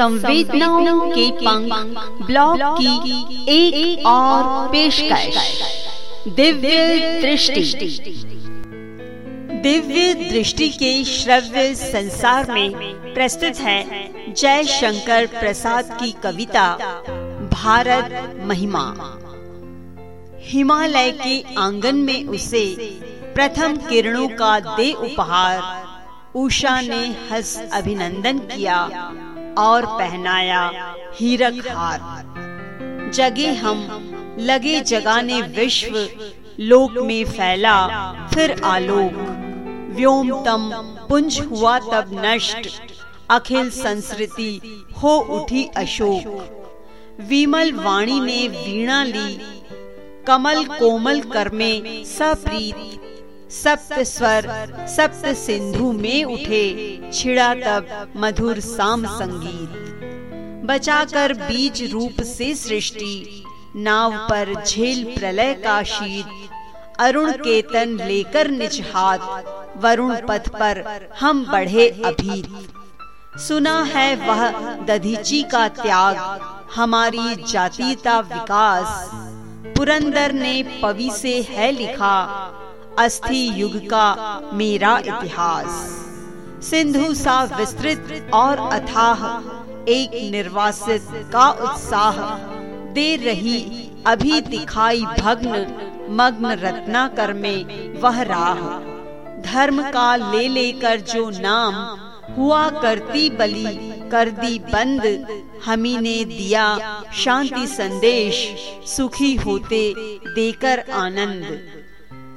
संवेदनाओं के पंख ब्लॉग की एक, एक और पेशकश। दिव्य दृष्टि। दिव्य दृष्टि के श्रव्य संसार में प्रस्तुत है जय शंकर प्रसाद की कविता भारत महिमा। हिमालय के आँगन में उसे प्रथम किरणों का दे उपहार उषा ने हंस अभिनंदन किया। और पहनाया हीरक हार। जगे हम, लगे जगाने विश्व, लोक में फैला फिर आलोक। व्योमतम पुंज हुआ तब नष्ट, अखिल संस्कृति हो उठी अशोक। विमल वाणी ने वीणा ली, कमल कोमल कर में सप्रीत। सप्त स्वर सप्त सिंधु में उठे, छिड़ा तब मधुर साम संगीत। बचाकर बीज रूप से सृष्टि, नाव पर झेल प्रलय का शीत। अरुण केतन लेकर निज हाथ, वरुण पथ पर हम बढ़े अभी सुना है वह दधीची का त्याग, हमारी जातीता विकास। पुरंदर ने पवि से है लिखा अस्थि युग का मेरा इतिहास। सिंधु सा विस्तृत और अथाह, एक निर्वासित का उत्साह। दे रही अभी दिखाई भग्न, मग्न रत्ना कर में वह राह। धर्म का ले लेकर जो नाम, हुआ करती बलि कर दी बंद। हमी ने दिया शांति संदेश, सुखी होते देकर आनंद।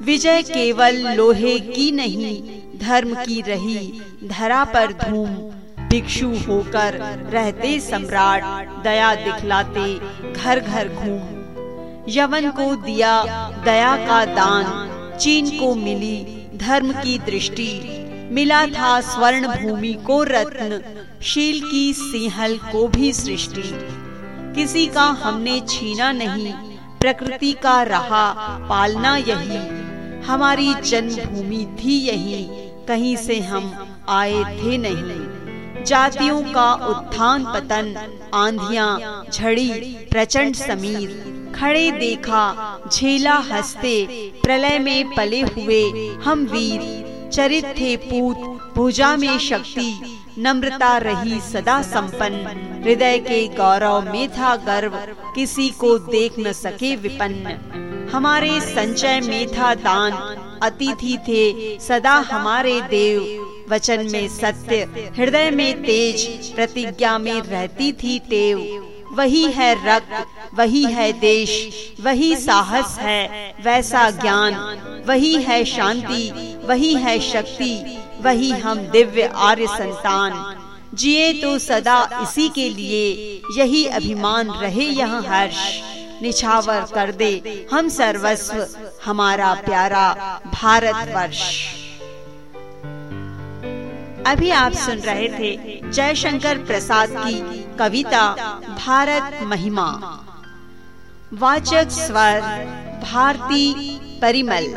विजय केवल लोहे की नहीं, धर्म की रही धरा पर धूम। भिक्षु होकर रहते सम्राट, दया दिखलाते घर घर घूम। यवन को दिया दया का दान, चीन को मिली धर्म की दृष्टि। मिला था स्वर्ण भूमि को रत्न, शील की सिंहल को भी सृष्टि। किसी का हमने छीना नहीं, प्रकृति का रहा पालना यही। हमारी जन्मभूमि थी यही, कहीं से हम आए थे नहीं। जातियों का उत्थान पतन, आंधिया झड़ी, प्रचंड समीर, खड़े देखा, झेला हँसते, प्रलय में पले हुए हम वीर। चरित थे पूत, भुजा में शक्ति, नम्रता रही सदा संपन्न। हृदय के गौरव में था गर्व, किसी को देख न सके विपन्न। हमारे संचय में था दान, अतिथि थे, सदा हमारे देव। वचन में सत्य, हृदय में तेज, प्रतिज्ञा में रहती थी टेव। वही है रक्त, वही है देश, वही साहस है, वैसा ज्ञान। वही है शांति, वही है शक्ति, वही हम दिव्य आर्य संतान। जिए तो सदा इसी के लिए, यही अभिमान रहे यहाँ हर्ष। निछावर कर दे। हम सर्वस्व, हमारा प्यारा भारत वर्ष अभी आप सुन रहे थे जयशंकर प्रसाद की कविता, भारत महिमा। वाचक स्वर, भारती परिमल।